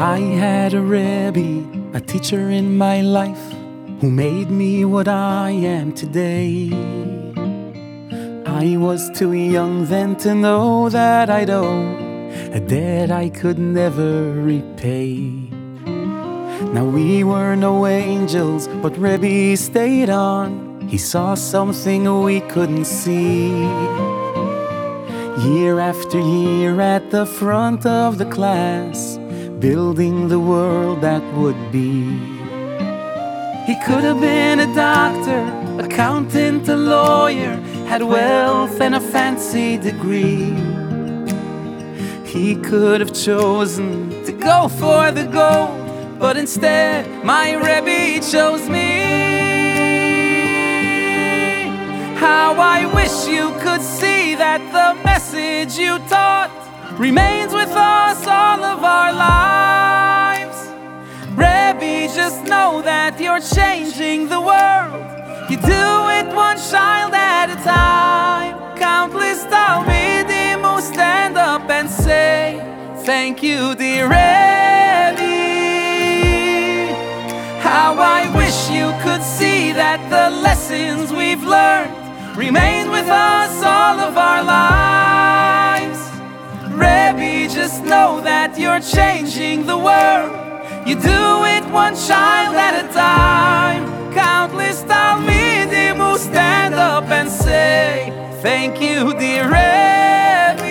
I had a Rebbe, a teacher in my life, who made me what I am today. I was too young then to know that I'd owe a debt I could never repay. Now we were no angels, but Rebbe stayed on. He saw something we couldn't see. Year after year at the front of the class, building the world that would be. He could have been a doctor, accountant, a lawyer, had wealth and a fancy degree. He could have chosen to go for the gold, but instead, my Rebbe chose me. How I wish you could see that the message you taught remains with us all of our lives. Just know that you're changing the world. You do it one child at a time. Countless Talmidim who stand up and say, Thank you, dear Rebbe. How I wish you could see that the lessons we've learned remain with us all of our lives. Rebbe, just know that you're changing the world. You do it one child at a time. Countless Talmidim who stand up and say, Thank you, dear Rebbe,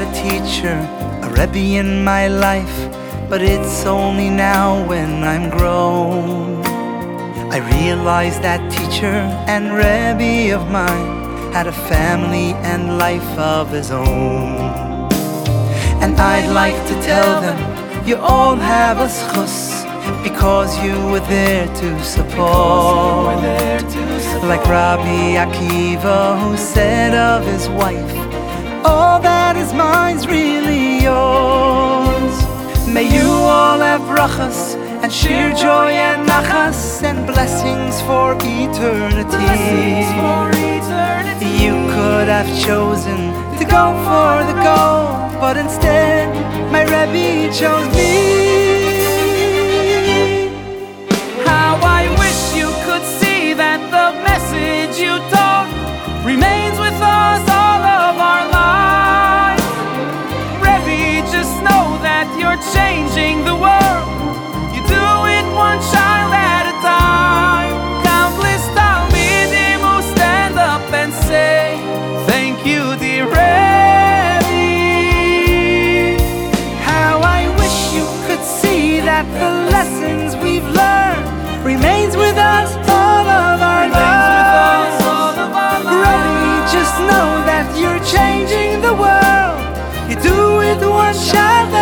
had a teacher, a Rebbe in my life, but it's only now when I'm grown. I realize that teacher and Rebbe of mine had a family and life of his own. And I'd like to tell them, you all have a zchus because you were there to support. Like Rabbi Akiva, who said of his wife, all that is mine's really yours. May you all have brachas and sheer joy and nachas and blessings for eternity. You could have chosen to go for the gold, but instead, my Rebbe chose do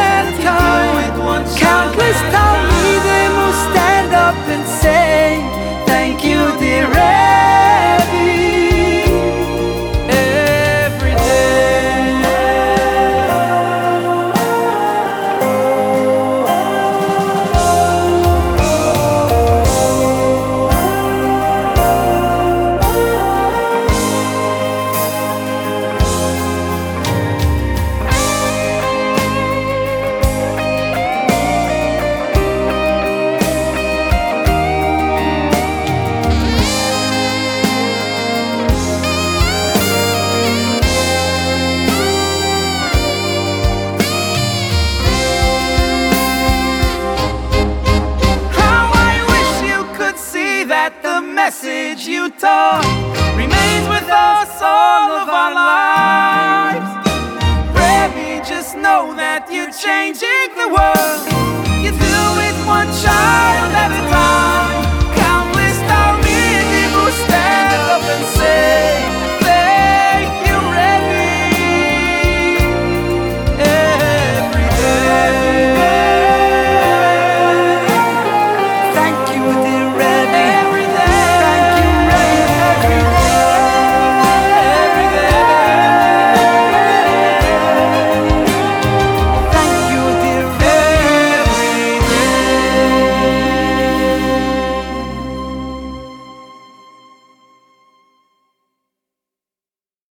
message you taught remains with us all of our lives. Rebbe, just know that you're changing the world. You do it one child at a time.